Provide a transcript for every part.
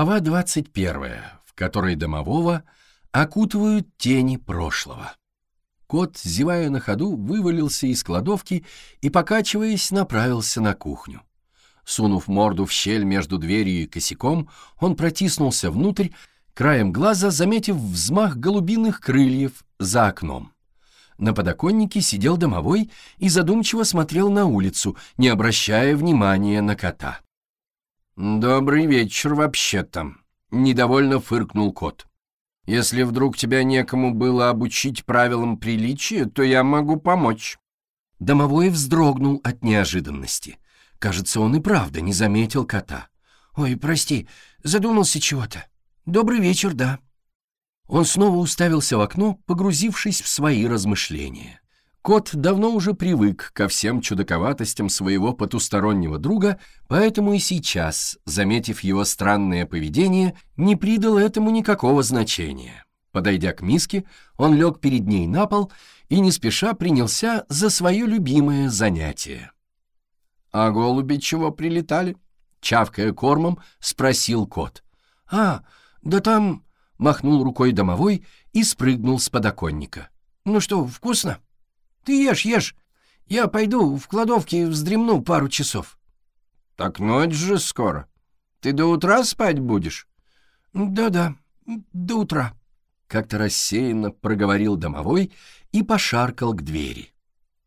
Глава 21, в которой домового окутывают тени прошлого. Кот, зевая на ходу, вывалился из кладовки и, покачиваясь, направился на кухню. Сунув морду в щель между дверью и косяком, он протиснулся внутрь, краем глаза заметив взмах голубиных крыльев за окном. На подоконнике сидел домовой и задумчиво смотрел на улицу, не обращая внимания на кота. «Добрый вечер, вообще-то», — недовольно фыркнул кот. «Если вдруг тебя некому было обучить правилам приличия, то я могу помочь». Домовой вздрогнул от неожиданности. Кажется, он и правда не заметил кота. «Ой, прости, задумался чего-то. Добрый вечер, да». Он снова уставился в окно, погрузившись в свои размышления. Кот давно уже привык ко всем чудаковатостям своего потустороннего друга, поэтому и сейчас, заметив его странное поведение, не придал этому никакого значения. Подойдя к миске, он лег перед ней на пол и не спеша принялся за свое любимое занятие. «А голуби чего прилетали?» — чавкая кормом, спросил кот. «А, да там...» — махнул рукой домовой и спрыгнул с подоконника. «Ну что, вкусно?» Ты ешь, ешь. Я пойду в кладовке вздремну пару часов. Так ночь же скоро. Ты до утра спать будешь? Да-да, до утра. Как-то рассеянно проговорил домовой и пошаркал к двери.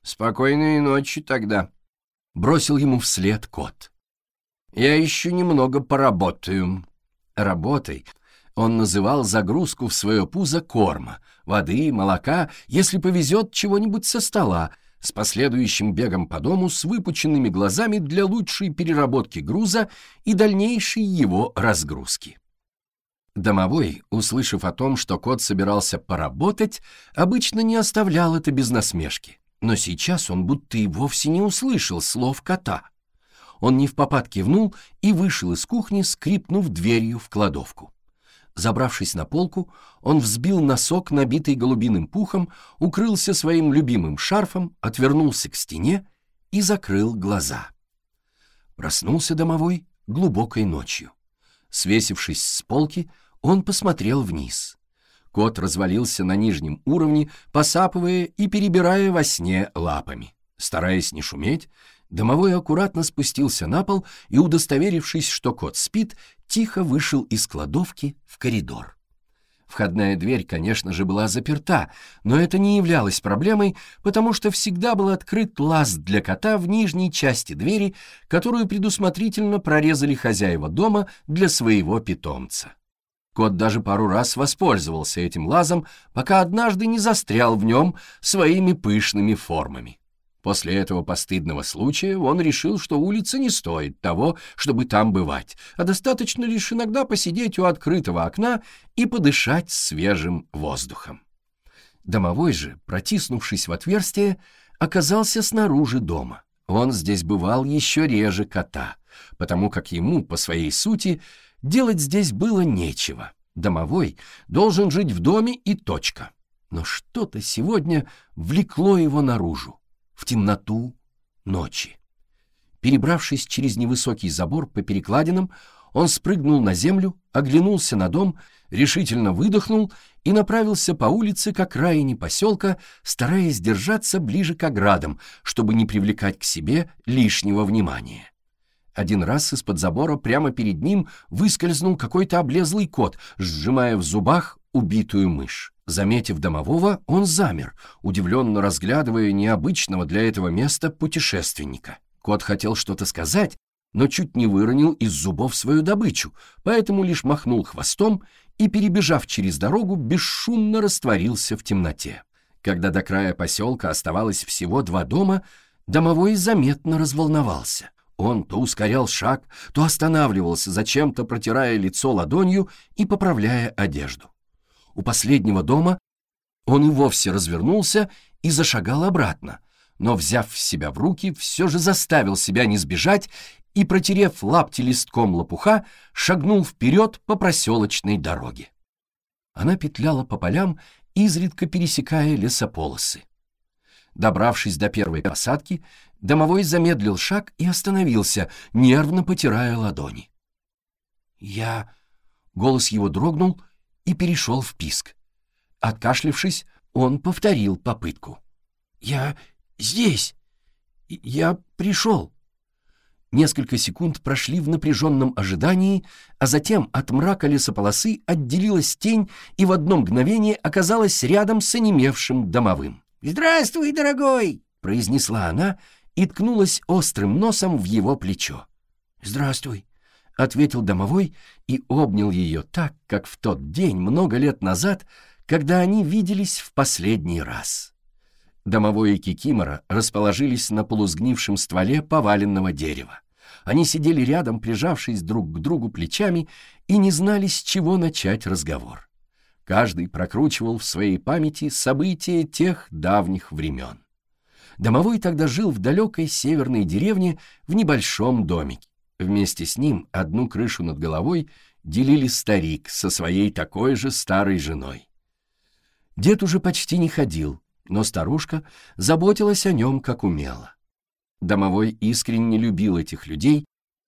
Спокойной ночи тогда. Бросил ему вслед кот. Я еще немного поработаю. Работай. Он называл загрузку в свое пузо корма, воды, молока, если повезет чего-нибудь со стола, с последующим бегом по дому с выпученными глазами для лучшей переработки груза и дальнейшей его разгрузки. Домовой, услышав о том, что кот собирался поработать, обычно не оставлял это без насмешки. Но сейчас он будто и вовсе не услышал слов кота. Он не в попад кивнул и вышел из кухни, скрипнув дверью в кладовку. Забравшись на полку, он взбил носок, набитый голубиным пухом, укрылся своим любимым шарфом, отвернулся к стене и закрыл глаза. Проснулся домовой глубокой ночью. Свесившись с полки, он посмотрел вниз. Кот развалился на нижнем уровне, посапывая и перебирая во сне лапами. Стараясь не шуметь, Домовой аккуратно спустился на пол и, удостоверившись, что кот спит, тихо вышел из кладовки в коридор. Входная дверь, конечно же, была заперта, но это не являлось проблемой, потому что всегда был открыт лаз для кота в нижней части двери, которую предусмотрительно прорезали хозяева дома для своего питомца. Кот даже пару раз воспользовался этим лазом, пока однажды не застрял в нем своими пышными формами. После этого постыдного случая он решил, что улица не стоит того, чтобы там бывать, а достаточно лишь иногда посидеть у открытого окна и подышать свежим воздухом. Домовой же, протиснувшись в отверстие, оказался снаружи дома. Он здесь бывал еще реже кота, потому как ему, по своей сути, делать здесь было нечего. Домовой должен жить в доме и точка. Но что-то сегодня влекло его наружу в темноту ночи. Перебравшись через невысокий забор по перекладинам, он спрыгнул на землю, оглянулся на дом, решительно выдохнул и направился по улице к окраине поселка, стараясь держаться ближе к оградам, чтобы не привлекать к себе лишнего внимания. Один раз из-под забора прямо перед ним выскользнул какой-то облезлый кот, сжимая в зубах убитую мышь. Заметив домового, он замер, удивленно разглядывая необычного для этого места путешественника. Кот хотел что-то сказать, но чуть не выронил из зубов свою добычу, поэтому лишь махнул хвостом и, перебежав через дорогу, бесшумно растворился в темноте. Когда до края поселка оставалось всего два дома, домовой заметно разволновался. Он то ускорял шаг, то останавливался, зачем-то протирая лицо ладонью и поправляя одежду. У последнего дома он и вовсе развернулся и зашагал обратно, но, взяв себя в руки, все же заставил себя не сбежать и, протерев лапти листком лопуха, шагнул вперед по проселочной дороге. Она петляла по полям, изредка пересекая лесополосы. Добравшись до первой посадки, домовой замедлил шаг и остановился, нервно потирая ладони. «Я Голос его дрогнул и перешел в писк. Откашлившись, он повторил попытку. «Я здесь! Я пришел!» Несколько секунд прошли в напряженном ожидании, а затем от мрака лесополосы отделилась тень и в одно мгновение оказалась рядом с онемевшим домовым. «Здравствуй, дорогой!» — произнесла она и ткнулась острым носом в его плечо. «Здравствуй!» — ответил домовой и обнял ее так, как в тот день, много лет назад, когда они виделись в последний раз. Домовой и Кикимора расположились на полусгнившем стволе поваленного дерева. Они сидели рядом, прижавшись друг к другу плечами, и не знали, с чего начать разговор. Каждый прокручивал в своей памяти события тех давних времен. Домовой тогда жил в далекой северной деревне в небольшом домике. Вместе с ним одну крышу над головой делили старик со своей такой же старой женой. Дед уже почти не ходил, но старушка заботилась о нем как умела. Домовой искренне любил этих людей,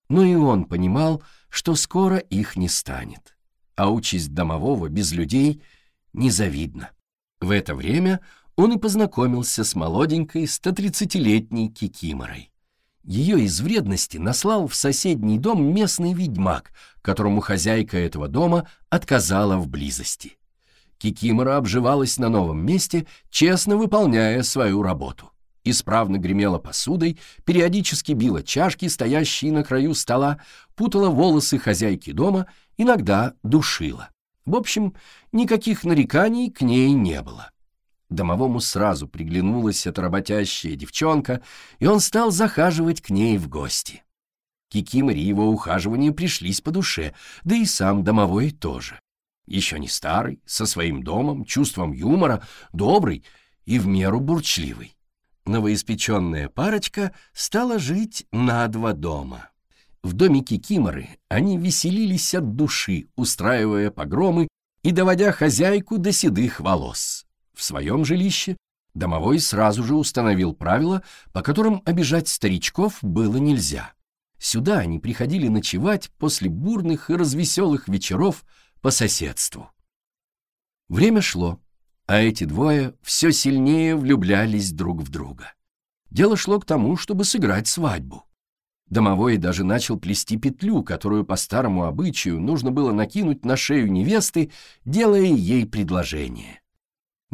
но и он понимал, что скоро их не станет. А участь домового без людей незавидна. В это время он и познакомился с молоденькой 130-летней Кикиморой. Ее из вредности наслал в соседний дом местный ведьмак, которому хозяйка этого дома отказала в близости. Кикимора обживалась на новом месте, честно выполняя свою работу. Исправно гремела посудой, периодически била чашки, стоящие на краю стола, путала волосы хозяйки дома, иногда душила. В общем, никаких нареканий к ней не было. Домовому сразу приглянулась эта работящая девчонка, и он стал захаживать к ней в гости. Кикиморе его ухаживания пришлись по душе, да и сам домовой тоже еще не старый, со своим домом, чувством юмора, добрый и в меру бурчливый. Новоиспеченная парочка стала жить на два дома. В доме Кикиморы они веселились от души, устраивая погромы и доводя хозяйку до седых волос. В своем жилище домовой сразу же установил правила, по которым обижать старичков было нельзя. Сюда они приходили ночевать после бурных и развеселых вечеров по соседству. Время шло, а эти двое все сильнее влюблялись друг в друга. Дело шло к тому, чтобы сыграть свадьбу. Домовой даже начал плести петлю, которую по старому обычаю нужно было накинуть на шею невесты, делая ей предложение.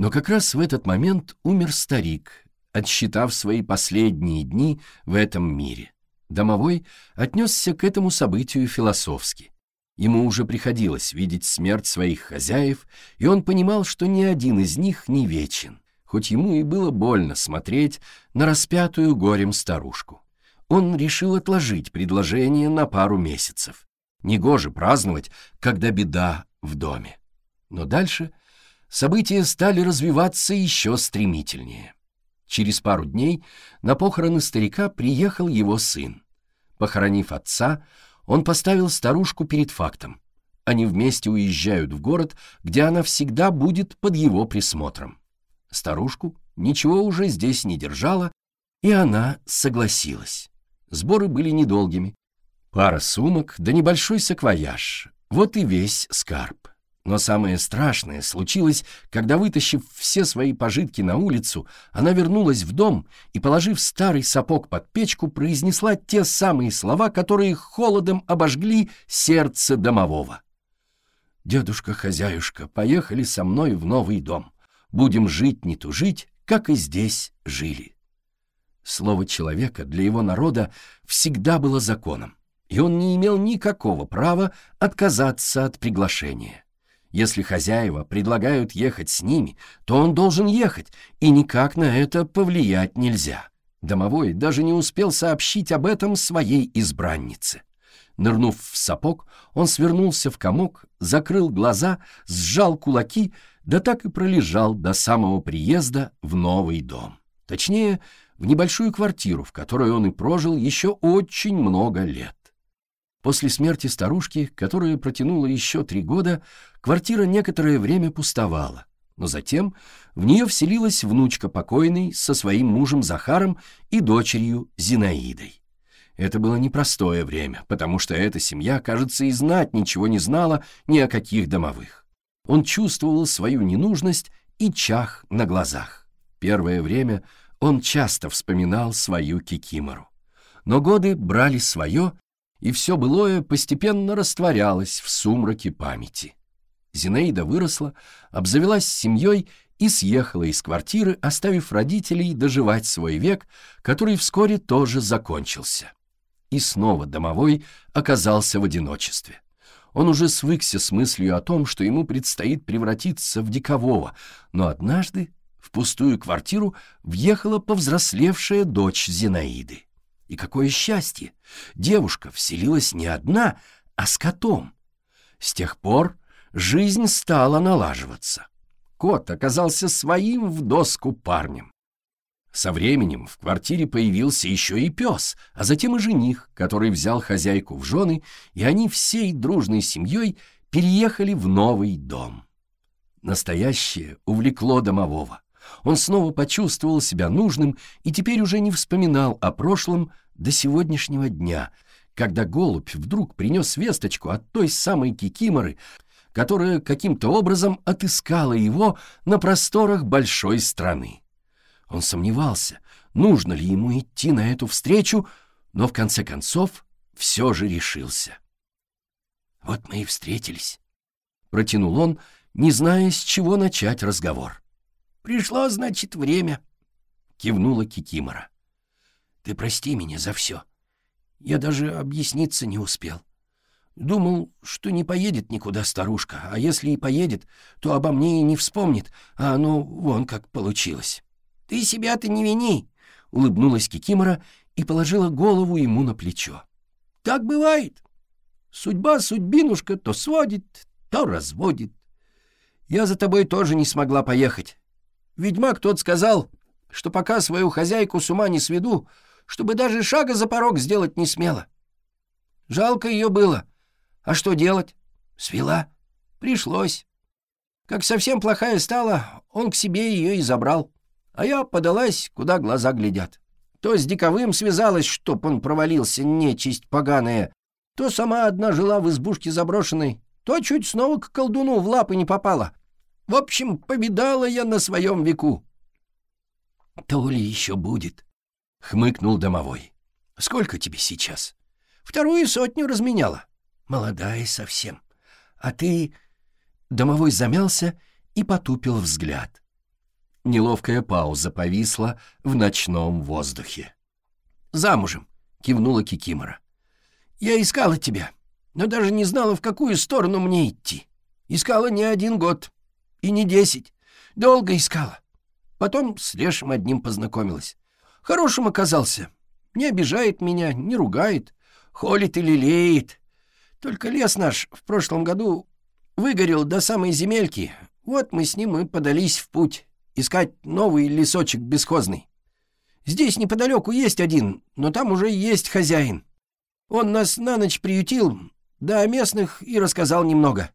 Но как раз в этот момент умер старик, отсчитав свои последние дни в этом мире. Домовой отнесся к этому событию философски. Ему уже приходилось видеть смерть своих хозяев, и он понимал, что ни один из них не вечен, хоть ему и было больно смотреть на распятую горем старушку. Он решил отложить предложение на пару месяцев. Негоже праздновать, когда беда в доме. Но дальше события стали развиваться еще стремительнее. Через пару дней на похороны старика приехал его сын. Похоронив отца, он поставил старушку перед фактом. Они вместе уезжают в город, где она всегда будет под его присмотром. Старушку ничего уже здесь не держала, и она согласилась. Сборы были недолгими. Пара сумок да небольшой саквояж. Вот и весь скарб. Но самое страшное случилось, когда, вытащив все свои пожитки на улицу, она вернулась в дом и, положив старый сапог под печку, произнесла те самые слова, которые холодом обожгли сердце домового. «Дедушка-хозяюшка, поехали со мной в новый дом. Будем жить не тужить, как и здесь жили». Слово человека для его народа всегда было законом, и он не имел никакого права отказаться от приглашения. Если хозяева предлагают ехать с ними, то он должен ехать, и никак на это повлиять нельзя. Домовой даже не успел сообщить об этом своей избраннице. Нырнув в сапог, он свернулся в комок, закрыл глаза, сжал кулаки, да так и пролежал до самого приезда в новый дом. Точнее, в небольшую квартиру, в которой он и прожил еще очень много лет. После смерти старушки, которая протянула еще три года, квартира некоторое время пустовала. Но затем в нее вселилась внучка покойной со своим мужем Захаром и дочерью Зинаидой. Это было непростое время, потому что эта семья, кажется, и знать ничего не знала ни о каких домовых. Он чувствовал свою ненужность и чах на глазах. Первое время он часто вспоминал свою кикимору. Но годы брали свое, и все былое постепенно растворялось в сумраке памяти. Зинаида выросла, обзавелась семьей и съехала из квартиры, оставив родителей доживать свой век, который вскоре тоже закончился. И снова домовой оказался в одиночестве. Он уже свыкся с мыслью о том, что ему предстоит превратиться в дикового, но однажды в пустую квартиру въехала повзрослевшая дочь Зинаиды. И какое счастье! Девушка вселилась не одна, а с котом. С тех пор жизнь стала налаживаться. Кот оказался своим в доску парнем. Со временем в квартире появился еще и пес, а затем и жених, который взял хозяйку в жены, и они всей дружной семьей переехали в новый дом. Настоящее увлекло домового. Он снова почувствовал себя нужным и теперь уже не вспоминал о прошлом до сегодняшнего дня, когда голубь вдруг принес весточку от той самой кикиморы, которая каким-то образом отыскала его на просторах большой страны. Он сомневался, нужно ли ему идти на эту встречу, но в конце концов все же решился. «Вот мы и встретились», — протянул он, не зная, с чего начать разговор. «Пришло, значит, время», — кивнула Кикимора. «Ты прости меня за все. Я даже объясниться не успел. Думал, что не поедет никуда старушка, а если и поедет, то обо мне и не вспомнит, а оно вон как получилось». «Ты себя-то не вини!» — улыбнулась Кикимора и положила голову ему на плечо. «Так бывает. Судьба судьбинушка то сводит, то разводит. Я за тобой тоже не смогла поехать. Ведьмак тот сказал, что пока свою хозяйку с ума не сведу, чтобы даже шага за порог сделать не смела. Жалко ее было. А что делать? Свела. Пришлось. Как совсем плохая стала, он к себе ее и забрал. А я подалась, куда глаза глядят. То с диковым связалась, чтоб он провалился, нечисть поганая, то сама одна жила в избушке заброшенной, то чуть снова к колдуну в лапы не попала. В общем, повидала я на своем веку. — То ли еще будет, — хмыкнул домовой. — Сколько тебе сейчас? — Вторую сотню разменяла. Молодая совсем. А ты... Домовой замялся и потупил взгляд. Неловкая пауза повисла в ночном воздухе. «Замужем», — кивнула Кикимора. «Я искала тебя, но даже не знала, в какую сторону мне идти. Искала не один год и не десять. Долго искала. Потом с Лешим одним познакомилась. Хорошим оказался. Не обижает меня, не ругает, холит и лелеет. Только лес наш в прошлом году выгорел до самой земельки. Вот мы с ним и подались в путь искать новый лесочек бесхозный. Здесь неподалеку есть один, но там уже есть хозяин. Он нас на ночь приютил, да о местных и рассказал немного.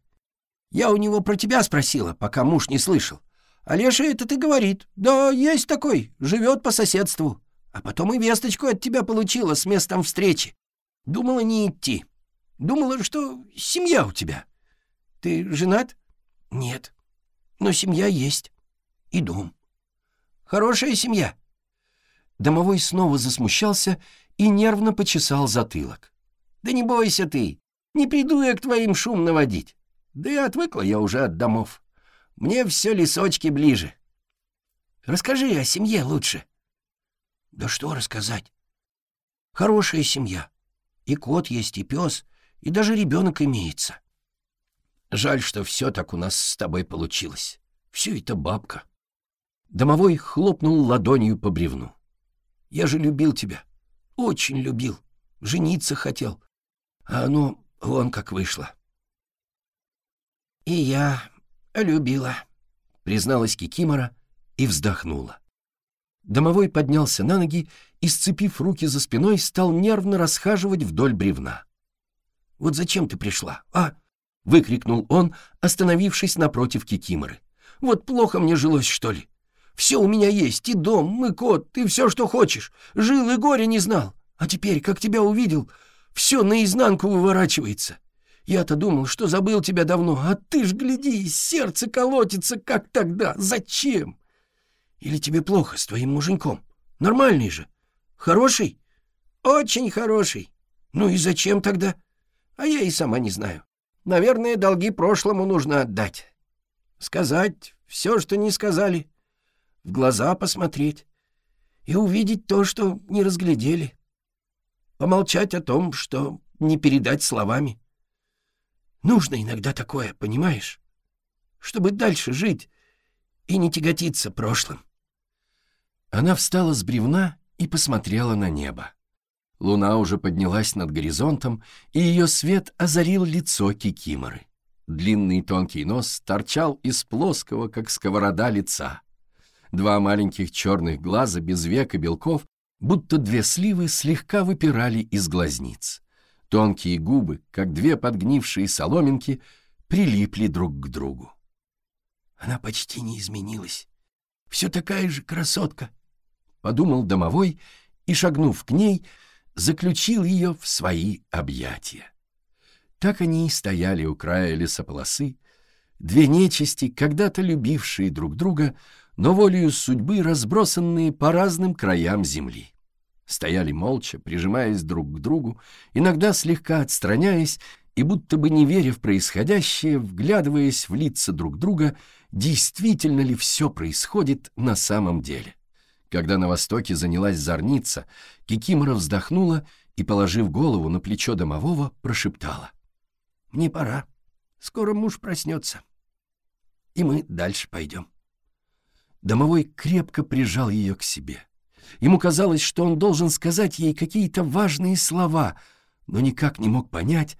Я у него про тебя спросила, пока муж не слышал. А Леша этот и говорит, да, есть такой, живет по соседству. А потом и весточку от тебя получила с местом встречи. Думала не идти. Думала, что семья у тебя. Ты женат? Нет. Но семья есть и дом. Хорошая семья. Домовой снова засмущался и нервно почесал затылок. Да не бойся ты, не приду я к твоим шум наводить. Да и отвыкла я уже от домов. Мне все лесочки ближе. Расскажи о семье лучше. Да что рассказать? Хорошая семья. И кот есть, и пес, и даже ребенок имеется. Жаль, что все так у нас с тобой получилось. Все это бабка. Домовой хлопнул ладонью по бревну. «Я же любил тебя. Очень любил. Жениться хотел. А оно вон как вышло». «И я любила», — призналась Кикимора и вздохнула. Домовой поднялся на ноги и, сцепив руки за спиной, стал нервно расхаживать вдоль бревна. «Вот зачем ты пришла, а?» — выкрикнул он, остановившись напротив Кикиморы. «Вот плохо мне жилось, что ли? Все у меня есть, и дом, и кот, и все, что хочешь. Жил и горе не знал. А теперь, как тебя увидел, все наизнанку выворачивается. Я-то думал, что забыл тебя давно, а ты ж, гляди, сердце колотится, как тогда. Зачем? Или тебе плохо с твоим муженьком? Нормальный же. Хороший? Очень хороший. Ну и зачем тогда? А я и сама не знаю. Наверное, долги прошлому нужно отдать. Сказать все, что не сказали. В глаза посмотреть. И увидеть то, что не разглядели. Помолчать о том, что не передать словами. Нужно иногда такое, понимаешь? Чтобы дальше жить и не тяготиться прошлым. Она встала с бревна и посмотрела на небо. Луна уже поднялась над горизонтом, и ее свет озарил лицо Кикиморы. Длинный тонкий нос торчал из плоского, как сковорода, лица. Два маленьких черных глаза без века белков, будто две сливы, слегка выпирали из глазниц. Тонкие губы, как две подгнившие соломинки, прилипли друг к другу. Она почти не изменилась. Все такая же красотка, — подумал домовой и, шагнув к ней, — заключил ее в свои объятия. Так они и стояли у края лесополосы, две нечисти, когда-то любившие друг друга, но волею судьбы разбросанные по разным краям земли. Стояли молча, прижимаясь друг к другу, иногда слегка отстраняясь и будто бы не веря в происходящее, вглядываясь в лица друг друга, действительно ли все происходит на самом деле. Когда на востоке занялась зорница, Кикимора вздохнула и, положив голову на плечо домового, прошептала. «Мне пора. Скоро муж проснется. И мы дальше пойдем». Домовой крепко прижал ее к себе. Ему казалось, что он должен сказать ей какие-то важные слова, но никак не мог понять,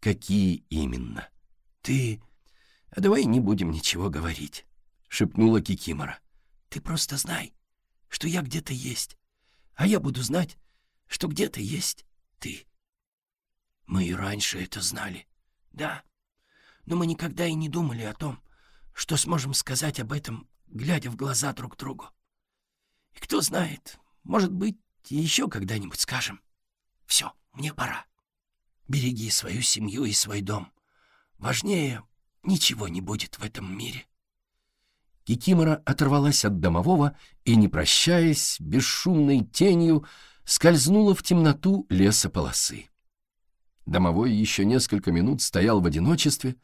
какие именно. «Ты... А давай не будем ничего говорить», — шепнула Кикимора. «Ты просто знай, что я где-то есть, а я буду знать, что где-то есть ты. Мы и раньше это знали, да, но мы никогда и не думали о том, что сможем сказать об этом, глядя в глаза друг другу. И кто знает, может быть, еще когда-нибудь скажем. Все, мне пора. Береги свою семью и свой дом. Важнее ничего не будет в этом мире. Кикимора оторвалась от домового и, не прощаясь, бесшумной тенью скользнула в темноту лесополосы. Домовой еще несколько минут стоял в одиночестве,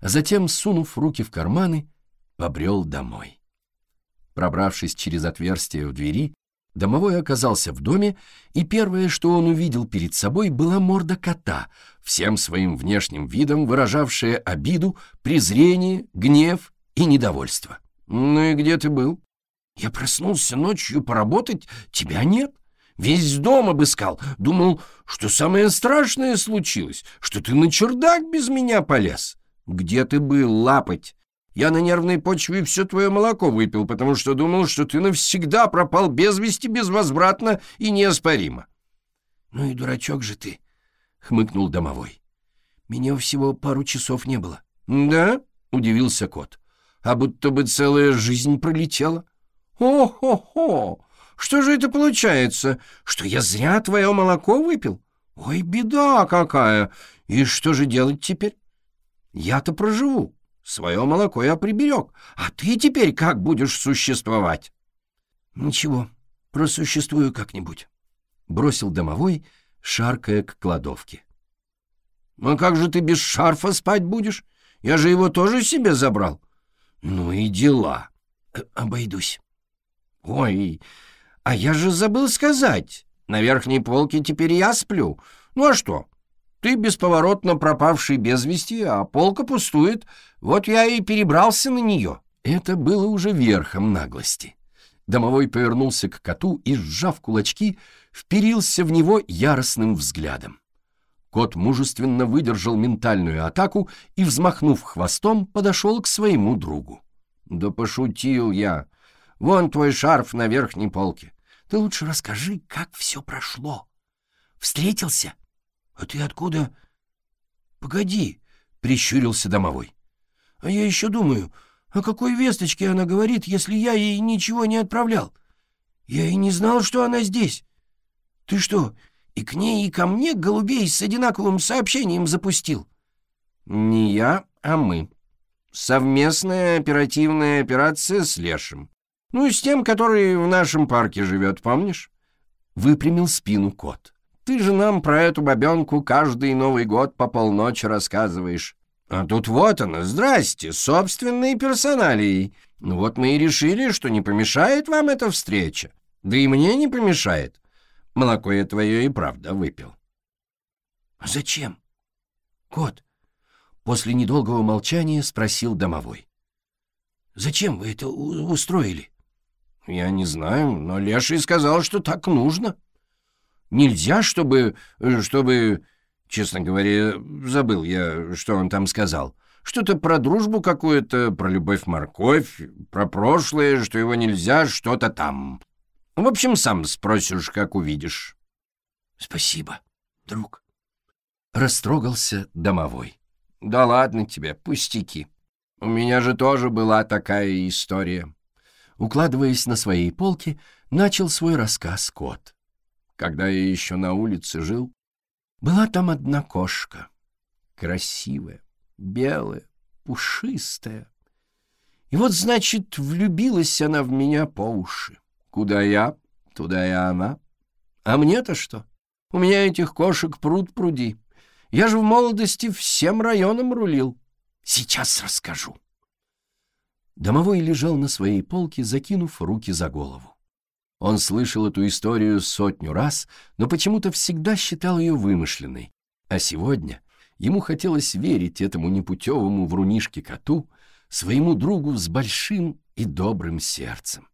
а затем, сунув руки в карманы, побрел домой. Пробравшись через отверстие в двери, домовой оказался в доме, и первое, что он увидел перед собой, была морда кота, всем своим внешним видом выражавшая обиду, презрение, гнев и недовольство. «Ну и где ты был?» «Я проснулся ночью поработать, тебя нет. Весь дом обыскал. Думал, что самое страшное случилось, что ты на чердак без меня полез. Где ты был, лапать? Я на нервной почве все твое молоко выпил, потому что думал, что ты навсегда пропал без вести, безвозвратно и неоспоримо». «Ну и дурачок же ты», — хмыкнул домовой. «Меня всего пару часов не было». «Да?» — удивился кот а будто бы целая жизнь пролетела. О-хо-хо! Что же это получается, что я зря твое молоко выпил? Ой, беда какая! И что же делать теперь? Я-то проживу, свое молоко я приберег, а ты теперь как будешь существовать? Ничего, просуществую как-нибудь, — бросил домовой, шаркая к кладовке. «А как же ты без шарфа спать будешь? Я же его тоже себе забрал. Ну и дела. Обойдусь. Ой, а я же забыл сказать. На верхней полке теперь я сплю. Ну а что? Ты бесповоротно пропавший без вести, а полка пустует. Вот я и перебрался на нее. Это было уже верхом наглости. Домовой повернулся к коту и, сжав кулачки, вперился в него яростным взглядом. Кот мужественно выдержал ментальную атаку и, взмахнув хвостом, подошел к своему другу. «Да пошутил я. Вон твой шарф на верхней полке. Ты лучше расскажи, как все прошло. Встретился? А ты откуда?» «Погоди», — прищурился домовой. «А я еще думаю, о какой весточке она говорит, если я ей ничего не отправлял? Я и не знал, что она здесь. Ты что, и к ней и ко мне голубей с одинаковым сообщением запустил. Не я, а мы. Совместная оперативная операция с Лешим. Ну, с тем, который в нашем парке живет, помнишь? Выпрямил спину кот. Ты же нам про эту бабенку каждый Новый год по полночи рассказываешь. А тут вот она, здрасте, собственные персоналии. Ну вот мы и решили, что не помешает вам эта встреча. Да и мне не помешает. Молоко я твое и правда выпил. А зачем? Кот, после недолгого молчания спросил домовой. Зачем вы это устроили? Я не знаю, но Леший сказал, что так нужно. Нельзя, чтобы... чтобы... Честно говоря, забыл я, что он там сказал. Что-то про дружбу какую-то, про любовь-морковь, про прошлое, что его нельзя, что-то там. В общем, сам спросишь, как увидишь. Спасибо, друг. Растрогался домовой. Да ладно тебе, пустяки. У меня же тоже была такая история. Укладываясь на своей полке, начал свой рассказ кот. Когда я еще на улице жил, была там одна кошка. Красивая, белая, пушистая. И вот, значит, влюбилась она в меня по уши. Куда я, туда и она. А мне-то что? У меня этих кошек пруд пруди. Я же в молодости всем районом рулил. Сейчас расскажу. Домовой лежал на своей полке, закинув руки за голову. Он слышал эту историю сотню раз, но почему-то всегда считал ее вымышленной. А сегодня ему хотелось верить этому непутевому врунишке-коту, своему другу с большим и добрым сердцем.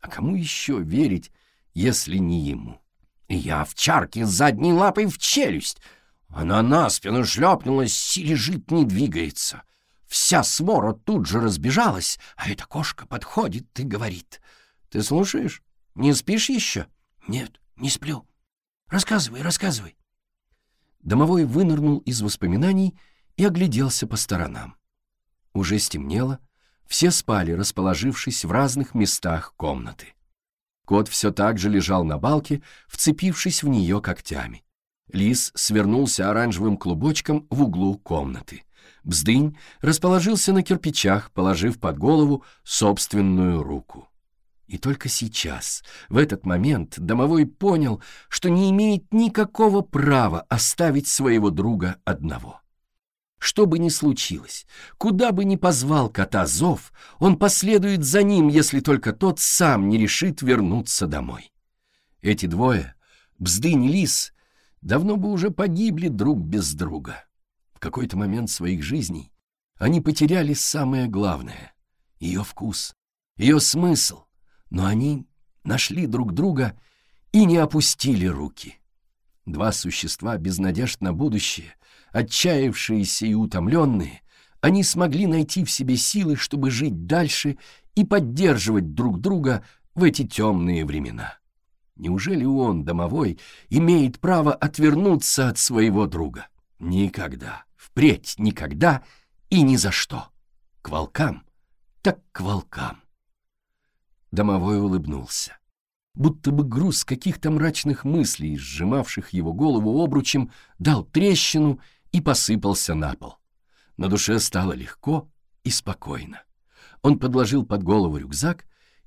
А кому еще верить, если не ему? Я в чарке с задней лапой в челюсть. Она на спину шлепнулась и лежит, не двигается. Вся свора тут же разбежалась, а эта кошка подходит и говорит. «Ты слушаешь?» Не спишь еще? Нет, не сплю. Рассказывай, рассказывай. Домовой вынырнул из воспоминаний и огляделся по сторонам. Уже стемнело, все спали, расположившись в разных местах комнаты. Кот все так же лежал на балке, вцепившись в нее когтями. Лис свернулся оранжевым клубочком в углу комнаты. Бздынь расположился на кирпичах, положив под голову собственную руку. И только сейчас, в этот момент, домовой понял, что не имеет никакого права оставить своего друга одного. Что бы ни случилось, куда бы ни позвал кота зов, он последует за ним, если только тот сам не решит вернуться домой. Эти двое, Бздынь и Лис, давно бы уже погибли друг без друга. В какой-то момент своих жизней они потеряли самое главное — ее вкус, ее смысл, но они нашли друг друга и не опустили руки. Два существа без надежд на будущее, отчаявшиеся и утомленные, они смогли найти в себе силы, чтобы жить дальше и поддерживать друг друга в эти темные времена. Неужели он, домовой, имеет право отвернуться от своего друга? Никогда, впредь никогда и ни за что. К волкам, так к волкам. Домовой улыбнулся. Будто бы груз каких-то мрачных мыслей, сжимавших его голову обручем, дал трещину и посыпался на пол. На душе стало легко и спокойно. Он подложил под голову рюкзак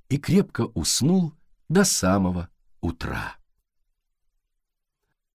и крепко уснул до самого утра.